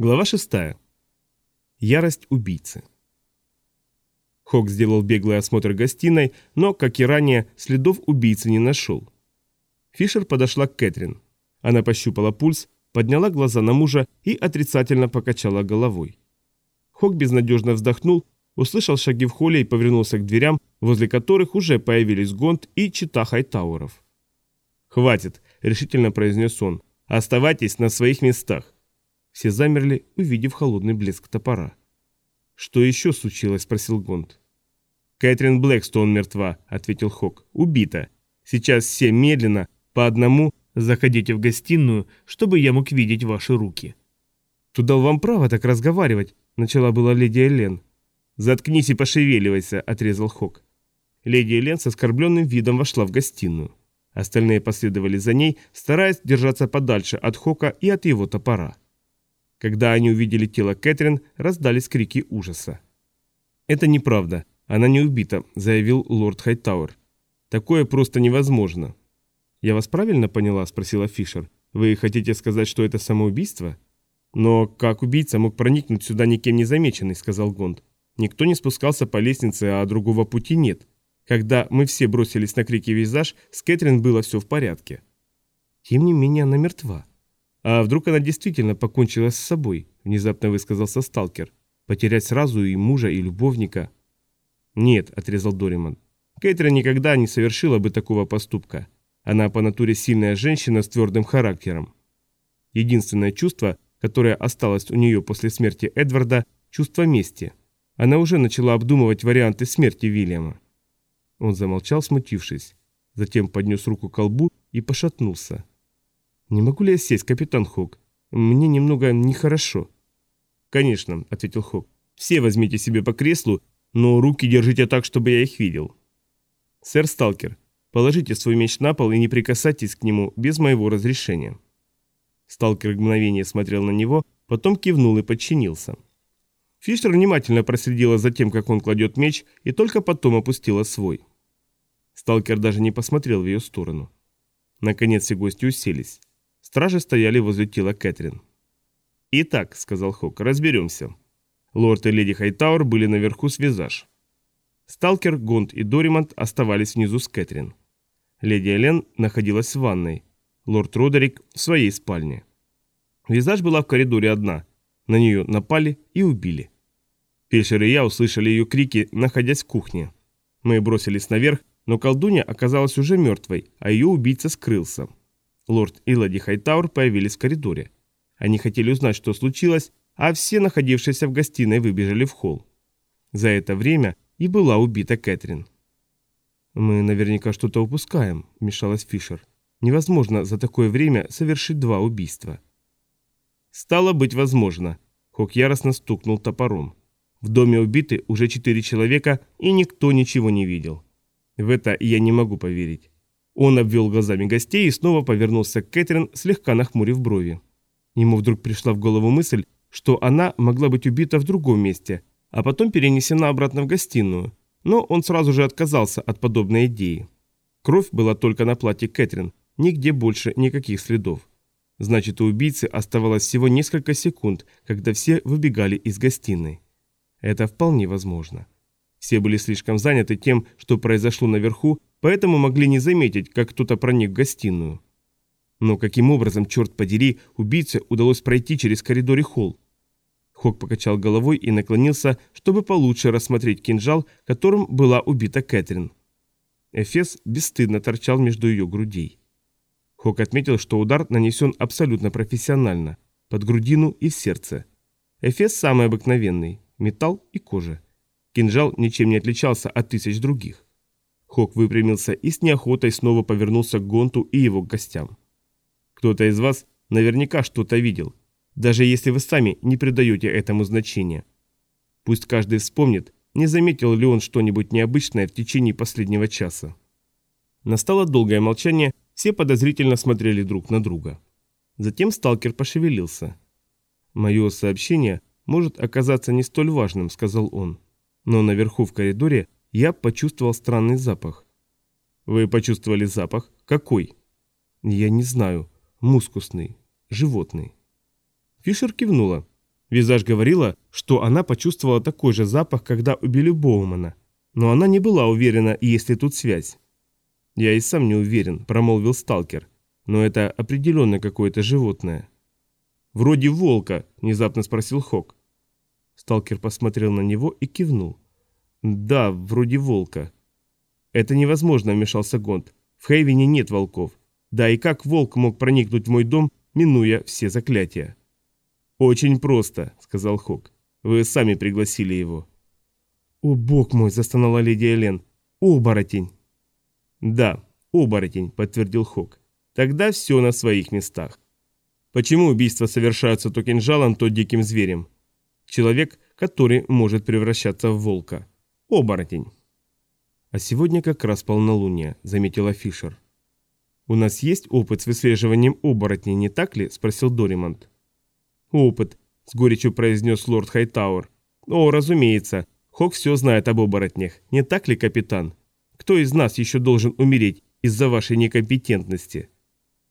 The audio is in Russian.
Глава 6. Ярость убийцы. Хок сделал беглый осмотр гостиной, но, как и ранее, следов убийцы не нашел. Фишер подошла к Кэтрин. Она пощупала пульс, подняла глаза на мужа и отрицательно покачала головой. Хок безнадежно вздохнул, услышал шаги в холле и повернулся к дверям, возле которых уже появились Гонт и чита Хайтауэров. «Хватит», — решительно произнес он, — «оставайтесь на своих местах. Все замерли, увидев холодный блеск топора. «Что еще случилось?» – спросил Гонд. «Кэтрин Блэкстоун мертва», – ответил Хок. «Убита. Сейчас все медленно, по одному, заходите в гостиную, чтобы я мог видеть ваши руки». «Кто дал вам право так разговаривать?» – начала была леди Элен. «Заткнись и пошевеливайся», – отрезал Хок. Леди Элен с оскорбленным видом вошла в гостиную. Остальные последовали за ней, стараясь держаться подальше от Хока и от его топора. Когда они увидели тело Кэтрин, раздались крики ужаса. «Это неправда. Она не убита», — заявил лорд Хайтауэр. «Такое просто невозможно». «Я вас правильно поняла?» — спросила Фишер. «Вы хотите сказать, что это самоубийство?» «Но как убийца мог проникнуть сюда никем не замеченный?» — сказал Гонд. «Никто не спускался по лестнице, а другого пути нет. Когда мы все бросились на крики визаж, с Кэтрин было все в порядке». «Тем не менее она мертва», «А вдруг она действительно покончила с собой?» – внезапно высказался сталкер. «Потерять сразу и мужа, и любовника?» «Нет», – отрезал Дориман. «Кэтрин никогда не совершила бы такого поступка. Она по натуре сильная женщина с твердым характером. Единственное чувство, которое осталось у нее после смерти Эдварда – чувство мести. Она уже начала обдумывать варианты смерти Вильяма». Он замолчал, смутившись. Затем поднес руку к колбу и пошатнулся. «Не могу ли я сесть, капитан Хок? Мне немного нехорошо». «Конечно», — ответил Хок. «Все возьмите себе по креслу, но руки держите так, чтобы я их видел». «Сэр Сталкер, положите свой меч на пол и не прикасайтесь к нему без моего разрешения». Сталкер мгновение смотрел на него, потом кивнул и подчинился. Фишер внимательно проследила за тем, как он кладет меч, и только потом опустила свой. Сталкер даже не посмотрел в ее сторону. Наконец все гости уселись. Стражи стояли возле тела Кэтрин. «Итак», — сказал Хок, — «разберемся». Лорд и леди Хайтауэр были наверху с визаж. Сталкер, Гонд и Доримонт оставались внизу с Кэтрин. Леди Элен находилась в ванной. Лорд Родерик в своей спальне. Визаж была в коридоре одна. На нее напали и убили. Пешер и я услышали ее крики, находясь в кухне. Мы бросились наверх, но колдунья оказалась уже мертвой, а ее убийца скрылся. Лорд и леди Хайтаур появились в коридоре. Они хотели узнать, что случилось, а все находившиеся в гостиной выбежали в холл. За это время и была убита Кэтрин. «Мы наверняка что-то упускаем», – вмешалась Фишер. «Невозможно за такое время совершить два убийства». «Стало быть, возможно», – Хок яростно стукнул топором. «В доме убиты уже четыре человека, и никто ничего не видел. В это я не могу поверить. Он обвел глазами гостей и снова повернулся к Кэтрин, слегка нахмурив брови. Ему вдруг пришла в голову мысль, что она могла быть убита в другом месте, а потом перенесена обратно в гостиную. Но он сразу же отказался от подобной идеи. Кровь была только на платье Кэтрин, нигде больше никаких следов. Значит, у убийцы оставалось всего несколько секунд, когда все выбегали из гостиной. Это вполне возможно. Все были слишком заняты тем, что произошло наверху, поэтому могли не заметить, как кто-то проник в гостиную. Но каким образом, черт подери, убийце удалось пройти через коридор и холл? Хок покачал головой и наклонился, чтобы получше рассмотреть кинжал, которым была убита Кэтрин. Эфес бесстыдно торчал между ее грудей. Хок отметил, что удар нанесен абсолютно профессионально, под грудину и в сердце. Эфес самый обыкновенный, металл и кожа. Кинжал ничем не отличался от тысяч других. Хок выпрямился и с неохотой снова повернулся к Гонту и его гостям. «Кто-то из вас наверняка что-то видел, даже если вы сами не придаете этому значения. Пусть каждый вспомнит, не заметил ли он что-нибудь необычное в течение последнего часа». Настало долгое молчание, все подозрительно смотрели друг на друга. Затем сталкер пошевелился. «Мое сообщение может оказаться не столь важным», — сказал он. «Но наверху в коридоре я почувствовал странный запах. Вы почувствовали запах? Какой? Я не знаю. Мускусный. Животный. Фишер кивнула. Визаж говорила, что она почувствовала такой же запах, когда убили Боумана. Но она не была уверена, есть ли тут связь. «Я и сам не уверен», – промолвил сталкер. «Но это определенно какое-то животное». «Вроде волка», – внезапно спросил Хок. Сталкер посмотрел на него и кивнул. «Да, вроде волка». «Это невозможно», – вмешался Гонд. «В Хейвене нет волков. Да и как волк мог проникнуть в мой дом, минуя все заклятия?» «Очень просто», — сказал Хок. «Вы сами пригласили его». «О, бог мой!» — застонала леди Элен. «Оборотень!» «Да, оборотень», — подтвердил Хок. «Тогда все на своих местах. Почему убийства совершаются то кинжалом, то диким зверем? Человек, который может превращаться в волка. Оборотень». «А сегодня как раз полнолуние», — заметила Фишер. «У нас есть опыт с выслеживанием оборотней, не так ли?» – спросил Доримонт. «Опыт», – с горечью произнес лорд Хайтауэр. «О, разумеется. Хок все знает об оборотнях. Не так ли, капитан? Кто из нас еще должен умереть из-за вашей некомпетентности?»